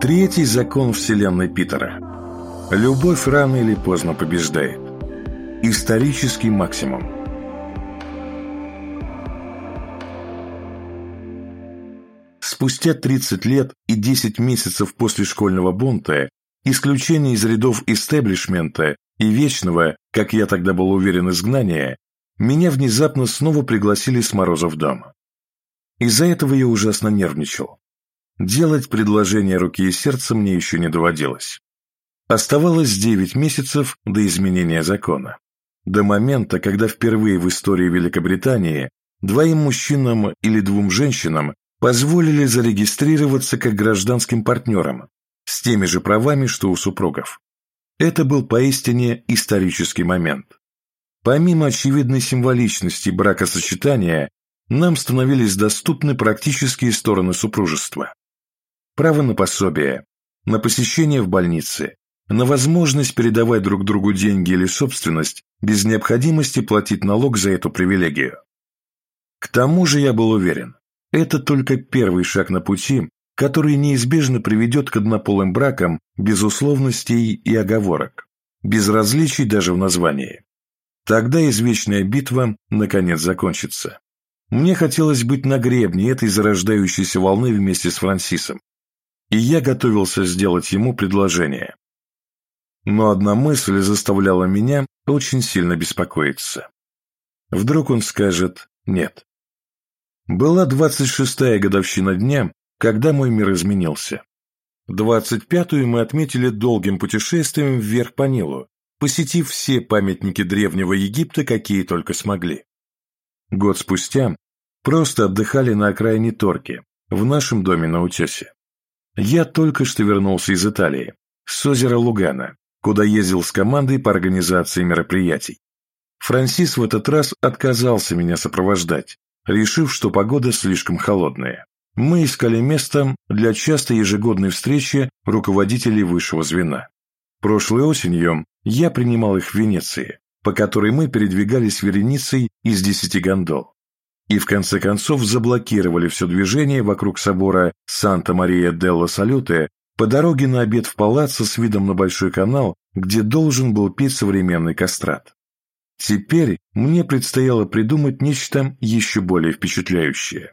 Третий закон вселенной Питера. Любовь рано или поздно побеждает. Исторический максимум. Спустя 30 лет и 10 месяцев после школьного бунта, исключение из рядов истеблишмента и вечного, как я тогда был уверен, изгнания, меня внезапно снова пригласили с Мороза в дом. Из-за этого я ужасно нервничал. Делать предложение руки и сердца мне еще не доводилось. Оставалось 9 месяцев до изменения закона. До момента, когда впервые в истории Великобритании двоим мужчинам или двум женщинам позволили зарегистрироваться как гражданским партнерам с теми же правами, что у супругов. Это был поистине исторический момент. Помимо очевидной символичности бракосочетания, нам становились доступны практические стороны супружества. Право на пособие, на посещение в больнице, на возможность передавать друг другу деньги или собственность без необходимости платить налог за эту привилегию. К тому же я был уверен, это только первый шаг на пути, который неизбежно приведет к однополым бракам без условностей и оговорок, без различий даже в названии. Тогда извечная битва наконец закончится. Мне хотелось быть на гребне этой зарождающейся волны вместе с Франсисом, и я готовился сделать ему предложение. Но одна мысль заставляла меня очень сильно беспокоиться. Вдруг он скажет «нет». Была двадцать шестая годовщина дня, когда мой мир изменился. Двадцать пятую мы отметили долгим путешествием вверх по Нилу, посетив все памятники Древнего Египта, какие только смогли. Год спустя просто отдыхали на окраине Торки, в нашем доме на утесе. Я только что вернулся из Италии, с озера Лугана, куда ездил с командой по организации мероприятий. Франсис в этот раз отказался меня сопровождать, решив, что погода слишком холодная. Мы искали место для частой ежегодной встречи руководителей высшего звена. Прошлой осенью я принимал их в Венеции, по которой мы передвигались вереницей из десяти гондол. И в конце концов заблокировали все движение вокруг собора Санта-Мария-делла-Салюте по дороге на обед в палаццо с видом на Большой канал, где должен был петь современный кастрат. Теперь мне предстояло придумать нечто еще более впечатляющее.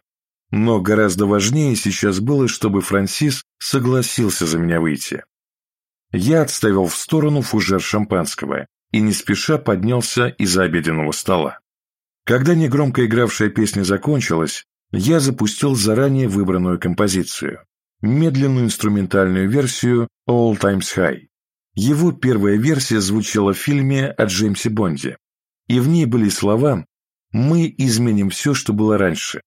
Но гораздо важнее сейчас было, чтобы Франсис согласился за меня выйти. Я отставил в сторону фужер шампанского и не спеша поднялся из-за обеденного стола. Когда негромко игравшая песня закончилась, я запустил заранее выбранную композицию, медленную инструментальную версию All Times High. Его первая версия звучала в фильме о Джеймсе Бонде, и в ней были слова «Мы изменим все, что было раньше.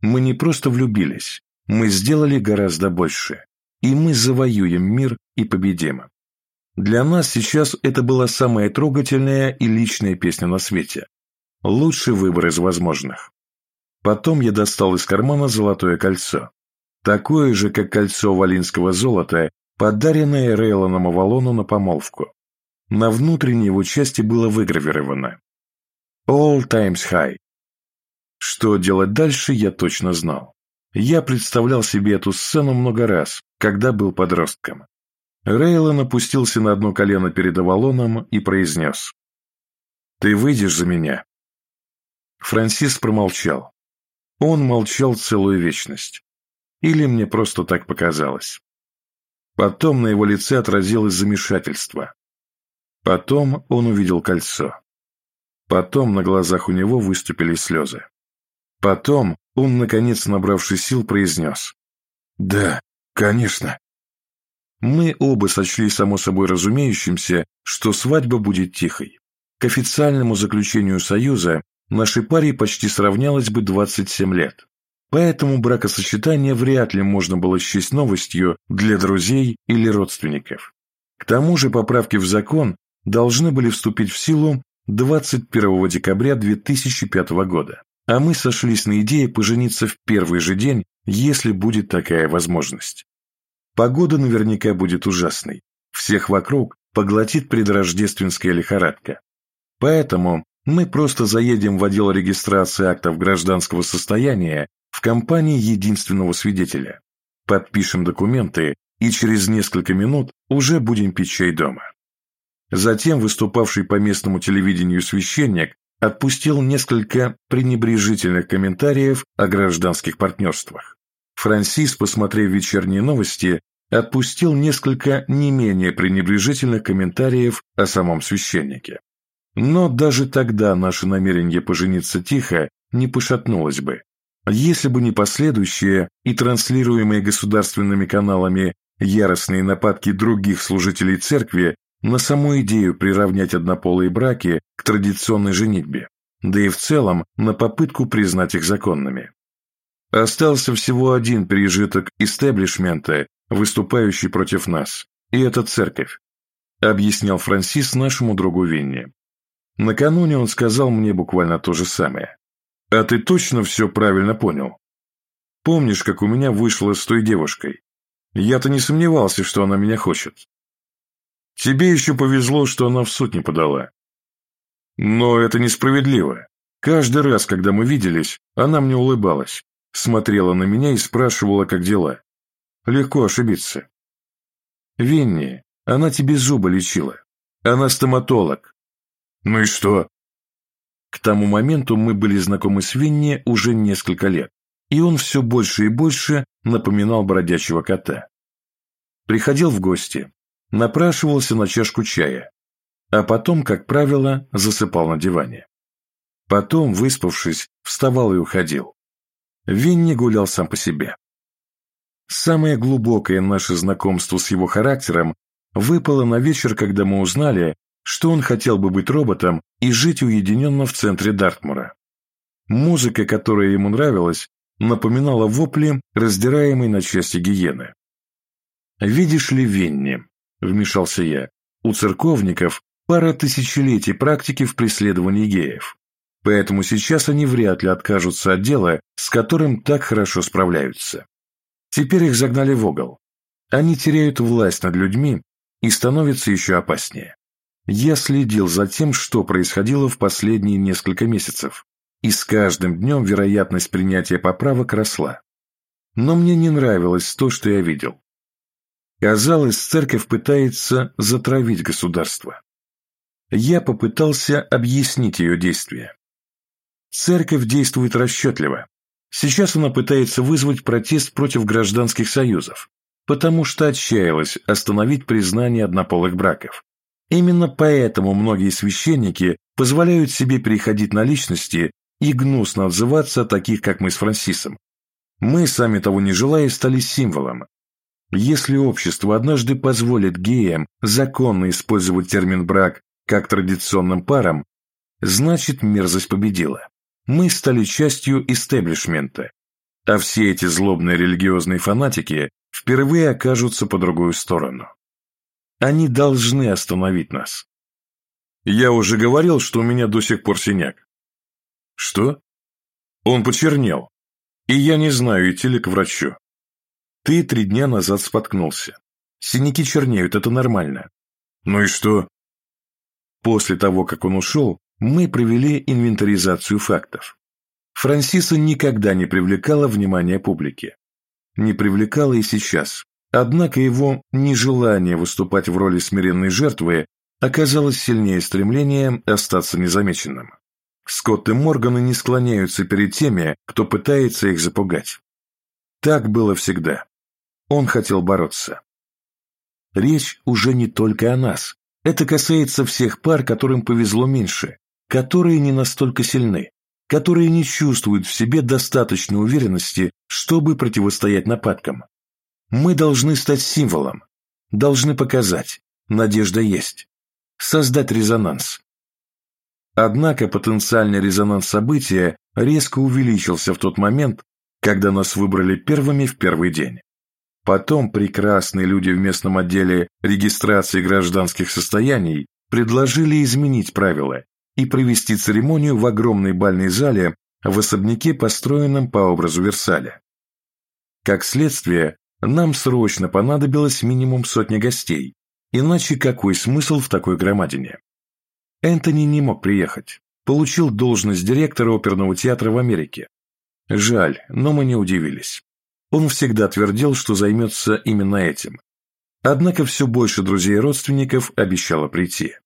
Мы не просто влюбились, мы сделали гораздо больше, и мы завоюем мир и победим». Для нас сейчас это была самая трогательная и личная песня на свете. Лучший выбор из возможных. Потом я достал из кармана золотое кольцо. Такое же, как кольцо валинского золота, подаренное Рейлоном Авалону на помолвку. На внутренней его части было выгравировано All times high. Что делать дальше, я точно знал. Я представлял себе эту сцену много раз, когда был подростком. Рейлон опустился на одно колено перед Авалоном и произнес. «Ты выйдешь за меня?» Франсис промолчал. Он молчал целую вечность. Или мне просто так показалось. Потом на его лице отразилось замешательство. Потом он увидел кольцо. Потом на глазах у него выступили слезы. Потом он, наконец набравшись сил, произнес. «Да, конечно». Мы оба сочли само собой разумеющимся, что свадьба будет тихой. К официальному заключению союза нашей паре почти сравнялось бы 27 лет. Поэтому бракосочетание вряд ли можно было счесть новостью для друзей или родственников. К тому же поправки в закон должны были вступить в силу 21 декабря 2005 года, а мы сошлись на идее пожениться в первый же день, если будет такая возможность. Погода наверняка будет ужасной. Всех вокруг поглотит предрождественская лихорадка. Поэтому мы просто заедем в отдел регистрации актов гражданского состояния в компании единственного свидетеля. Подпишем документы и через несколько минут уже будем пить чай дома. Затем выступавший по местному телевидению священник отпустил несколько пренебрежительных комментариев о гражданских партнерствах. Франсис, посмотрев вечерние новости, отпустил несколько не менее пренебрежительных комментариев о самом священнике. Но даже тогда наше намерение пожениться тихо не пошатнулось бы, если бы не последующие и транслируемые государственными каналами яростные нападки других служителей церкви на саму идею приравнять однополые браки к традиционной женитьбе, да и в целом на попытку признать их законными. Остался всего один пережиток истеблишмента, выступающий против нас, и это церковь, объяснял Франсис нашему другу Винни. Накануне он сказал мне буквально то же самое. «А ты точно все правильно понял? Помнишь, как у меня вышло с той девушкой? Я-то не сомневался, что она меня хочет. Тебе еще повезло, что она в суд не подала. Но это несправедливо. Каждый раз, когда мы виделись, она мне улыбалась, смотрела на меня и спрашивала, как дела. Легко ошибиться. Винни, она тебе зубы лечила. Она стоматолог. Ну и что? К тому моменту мы были знакомы с Винни уже несколько лет, и он все больше и больше напоминал бродячего кота. Приходил в гости, напрашивался на чашку чая, а потом, как правило, засыпал на диване. Потом, выспавшись, вставал и уходил. Винни гулял сам по себе. Самое глубокое наше знакомство с его характером выпало на вечер, когда мы узнали, что он хотел бы быть роботом и жить уединенно в центре Дартмура. Музыка, которая ему нравилась, напоминала вопли, раздираемой на части гиены. «Видишь ли, Винни?» – вмешался я. «У церковников пара тысячелетий практики в преследовании геев, поэтому сейчас они вряд ли откажутся от дела, с которым так хорошо справляются. Теперь их загнали в угол. Они теряют власть над людьми и становятся еще опаснее. Я следил за тем, что происходило в последние несколько месяцев, и с каждым днем вероятность принятия поправок росла. Но мне не нравилось то, что я видел. Казалось, церковь пытается затравить государство. Я попытался объяснить ее действия. Церковь действует расчетливо. Сейчас она пытается вызвать протест против гражданских союзов, потому что отчаялась остановить признание однополых браков. Именно поэтому многие священники позволяют себе переходить на личности и гнусно отзываться о таких, как мы с Франсисом. Мы, сами того не желая, стали символом, если общество однажды позволит геям законно использовать термин «брак» как традиционным парам, значит мерзость победила. Мы стали частью истеблишмента, а все эти злобные религиозные фанатики впервые окажутся по другую сторону. Они должны остановить нас. Я уже говорил, что у меня до сих пор синяк. Что? Он почернел, и я не знаю, идти ли к врачу. Ты три дня назад споткнулся. Синяки чернеют, это нормально. Ну и что? После того, как он ушел, мы провели инвентаризацию фактов. Франсиса никогда не привлекала внимание публики. Не привлекала и сейчас. Однако его нежелание выступать в роли смиренной жертвы оказалось сильнее стремления остаться незамеченным. Скотт и Морганы не склоняются перед теми, кто пытается их запугать. Так было всегда. Он хотел бороться. Речь уже не только о нас. Это касается всех пар, которым повезло меньше, которые не настолько сильны, которые не чувствуют в себе достаточной уверенности, чтобы противостоять нападкам. Мы должны стать символом, должны показать, надежда есть, создать резонанс. Однако потенциальный резонанс события резко увеличился в тот момент, когда нас выбрали первыми в первый день. Потом прекрасные люди в местном отделе регистрации гражданских состояний предложили изменить правила и провести церемонию в огромной бальной зале в особняке, построенном по образу Версаля. Как следствие, нам срочно понадобилось минимум сотни гостей, иначе какой смысл в такой громадине? Энтони не мог приехать, получил должность директора оперного театра в Америке. Жаль, но мы не удивились. Он всегда твердил, что займется именно этим, однако все больше друзей и родственников обещало прийти.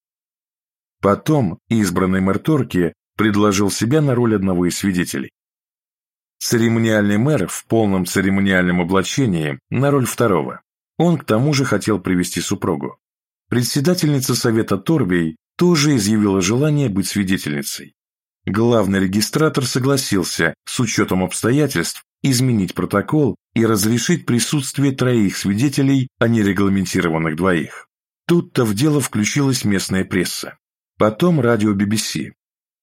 Потом избранный мэр Торки предложил себя на роль одного из свидетелей. Церемониальный мэр в полном церемониальном облачении на роль второго. Он к тому же хотел привести супругу. Председательница совета Торбей тоже изъявила желание быть свидетельницей. Главный регистратор согласился, с учетом обстоятельств, изменить протокол и разрешить присутствие троих свидетелей, а не регламентированных двоих. Тут-то в дело включилась местная пресса. Потом радио BBC.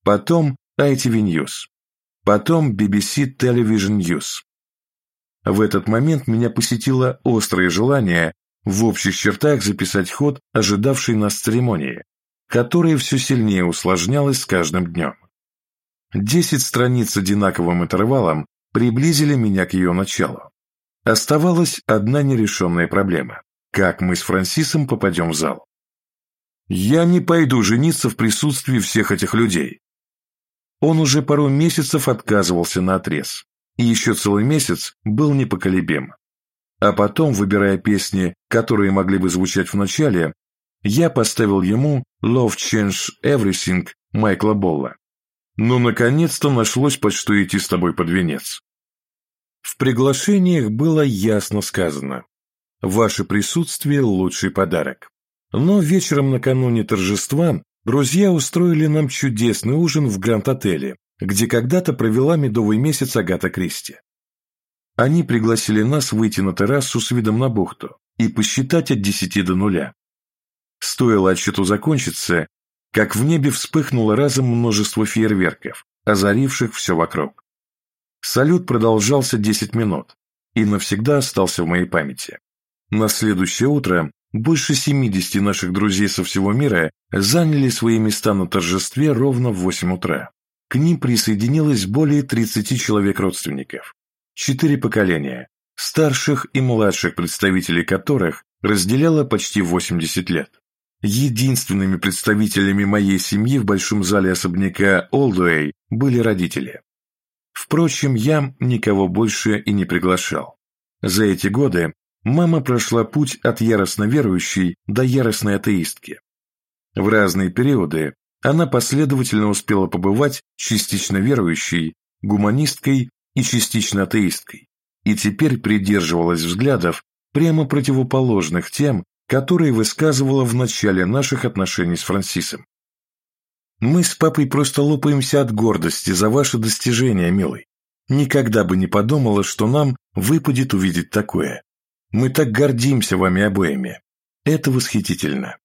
Потом ITV News. Потом BBC Television News. В этот момент меня посетило острое желание в общих чертах записать ход ожидавшей нас церемонии, которая все сильнее усложнялась с каждым днем. Десять страниц одинаковым интервалом приблизили меня к ее началу. Оставалась одна нерешенная проблема. Как мы с Франсисом попадем в зал? Я не пойду жениться в присутствии всех этих людей. Он уже пару месяцев отказывался на отрез, и еще целый месяц был непоколебим. А потом, выбирая песни, которые могли бы звучать в начале, я поставил ему «Love Change Everything» Майкла Болла. Ну, наконец-то нашлось под что идти с тобой под венец. В приглашениях было ясно сказано «Ваше присутствие – лучший подарок». Но вечером накануне торжества друзья устроили нам чудесный ужин в Гранд-отеле, где когда-то провела медовый месяц Агата Кристи. Они пригласили нас выйти на террасу с видом на бухту и посчитать от десяти до нуля. Стоило отсчету закончиться, как в небе вспыхнуло разом множество фейерверков, озаривших все вокруг. Салют продолжался десять минут и навсегда остался в моей памяти. На следующее утро больше семидесяти наших друзей со всего мира заняли свои места на торжестве ровно в восемь утра. К ним присоединилось более тридцати человек родственников. Четыре поколения, старших и младших представителей которых разделяло почти 80 лет. Единственными представителями моей семьи в большом зале особняка Олдуэй были родители. Впрочем, я никого больше и не приглашал. За эти годы мама прошла путь от яростно верующей до яростной атеистки. В разные периоды она последовательно успела побывать частично верующей, гуманисткой и частично атеисткой, и теперь придерживалась взглядов, прямо противоположных тем, которые высказывала в начале наших отношений с Франсисом. Мы с папой просто лопаемся от гордости за ваше достижение, милый. Никогда бы не подумала, что нам выпадет увидеть такое. Мы так гордимся вами обоими. Это восхитительно.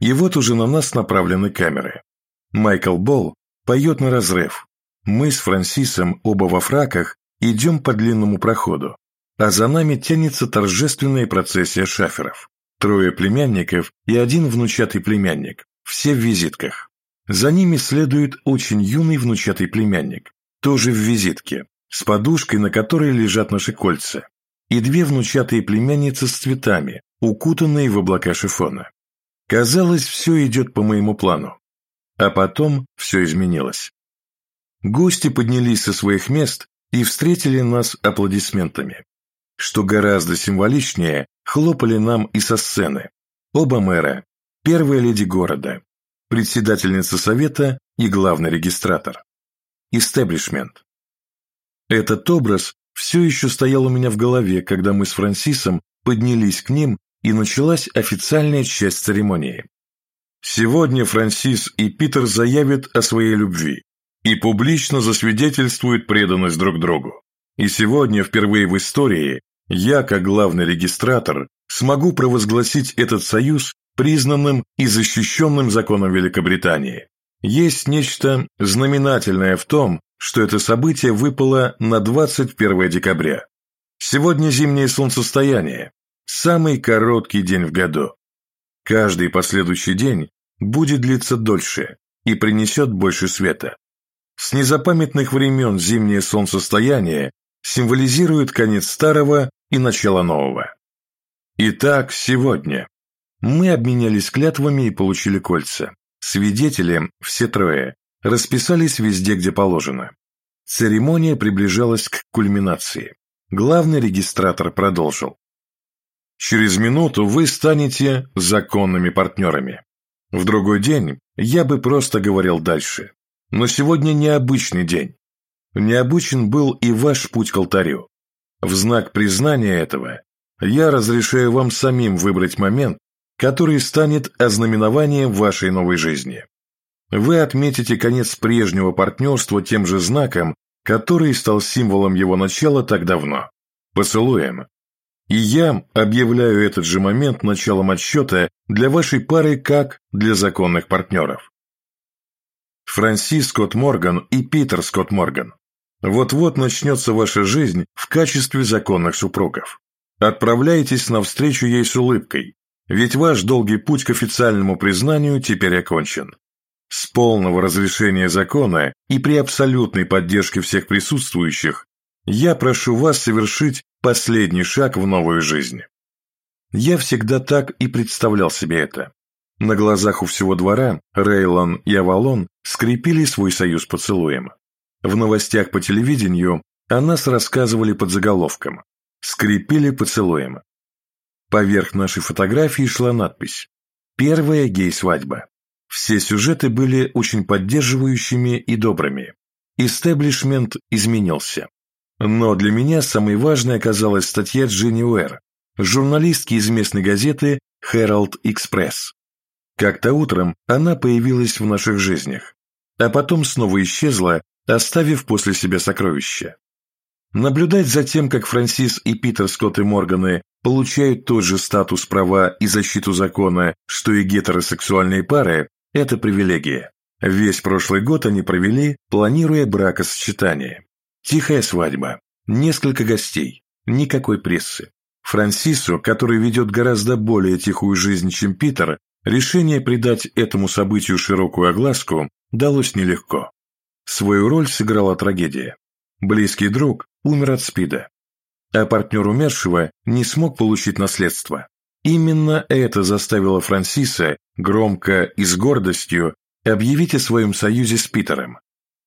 И вот уже на нас направлены камеры. Майкл Болл поет на разрыв, мы с Франсисом, оба во фраках, идем по длинному проходу, а за нами тянется торжественная процессия шаферов. Трое племянников и один внучатый племянник, все в визитках. За ними следует очень юный внучатый племянник, тоже в визитке, с подушкой, на которой лежат наши кольца, и две внучатые племянницы с цветами, укутанные в облака шифона. Казалось, все идет по моему плану. А потом все изменилось. Гости поднялись со своих мест и встретили нас аплодисментами. Что гораздо символичнее, хлопали нам и со сцены. Оба мэра, первая леди города, председательница совета и главный регистратор. Истеблишмент. Этот образ все еще стоял у меня в голове, когда мы с Франсисом поднялись к ним и началась официальная часть церемонии. Сегодня Франсис и Питер заявят о своей любви, и публично засвидетельствуют преданность друг другу. И сегодня, впервые в истории, я, как главный регистратор, смогу провозгласить этот союз признанным и защищенным законом Великобритании. Есть нечто знаменательное в том, что это событие выпало на 21 декабря. Сегодня зимнее солнцестояние, самый короткий день в году. Каждый последующий день будет длиться дольше и принесет больше света. С незапамятных времен зимнее солнцестояние символизирует конец старого и начало нового. Итак, сегодня мы обменялись клятвами и получили кольца. Свидетели, все трое, расписались везде, где положено. Церемония приближалась к кульминации. Главный регистратор продолжил. Через минуту вы станете законными партнерами. В другой день я бы просто говорил дальше. Но сегодня необычный день. Необычен был и ваш путь к алтарю. В знак признания этого я разрешаю вам самим выбрать момент, который станет ознаменованием вашей новой жизни. Вы отметите конец прежнего партнерства тем же знаком, который стал символом его начала так давно – поцелуем. И я объявляю этот же момент началом отсчета для вашей пары как для законных партнеров. Франсис Скотт Морган и Питер Скотт Морган. Вот-вот начнется ваша жизнь в качестве законных супругов. Отправляйтесь навстречу ей с улыбкой, ведь ваш долгий путь к официальному признанию теперь окончен. С полного разрешения закона и при абсолютной поддержке всех присутствующих я прошу вас совершить последний шаг в новую жизнь. Я всегда так и представлял себе это. На глазах у всего двора Рейлон и Авалон скрепили свой союз поцелуем. В новостях по телевидению о нас рассказывали под заголовком «Скрепили поцелуем». Поверх нашей фотографии шла надпись «Первая гей-свадьба». Все сюжеты были очень поддерживающими и добрыми. Истеблишмент изменился. Но для меня самой важной оказалась статья Дженни Уэр, журналистки из местной газеты «Herald Express». Как-то утром она появилась в наших жизнях, а потом снова исчезла, оставив после себя сокровища. Наблюдать за тем, как Франсис и Питер Скотт и Морганы получают тот же статус права и защиту закона, что и гетеросексуальные пары, это привилегия. Весь прошлый год они провели, планируя бракосочетание. Тихая свадьба, несколько гостей, никакой прессы. Франсису, который ведет гораздо более тихую жизнь, чем Питер, решение придать этому событию широкую огласку далось нелегко. Свою роль сыграла трагедия. Близкий друг умер от СПИДа, а партнер умершего не смог получить наследство. Именно это заставило Франсиса громко и с гордостью объявить о своем союзе с Питером.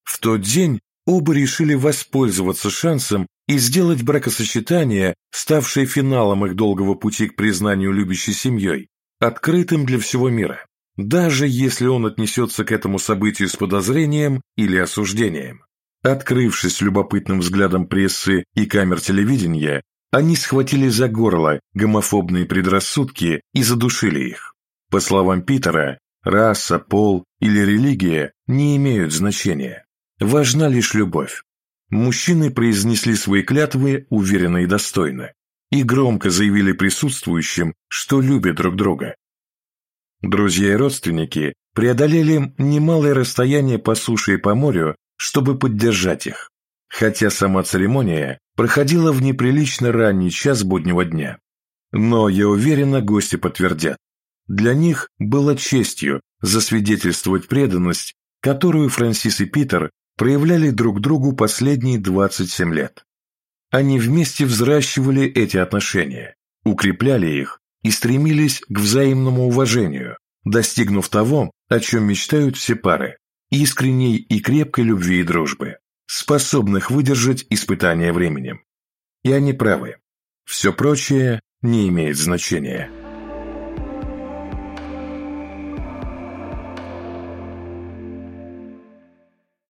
В тот день оба решили воспользоваться шансом и сделать бракосочетание, ставшее финалом их долгого пути к признанию любящей семьей, открытым для всего мира, даже если он отнесется к этому событию с подозрением или осуждением. Открывшись любопытным взглядом прессы и камер телевидения, они схватили за горло гомофобные предрассудки и задушили их. По словам Питера, раса, пол или религия не имеют значения. Важна лишь любовь. Мужчины произнесли свои клятвы уверенно и достойно и громко заявили присутствующим, что любят друг друга. Друзья и родственники преодолели немалое расстояние по суше и по морю, чтобы поддержать их, хотя сама церемония проходила в неприлично ранний час буднего дня. Но, я уверена, гости подтвердят, для них было честью засвидетельствовать преданность, которую Франсис и Питер проявляли друг другу последние 27 лет. Они вместе взращивали эти отношения, укрепляли их и стремились к взаимному уважению, достигнув того, о чем мечтают все пары – искренней и крепкой любви и дружбы, способных выдержать испытания временем. И они правы. Все прочее не имеет значения.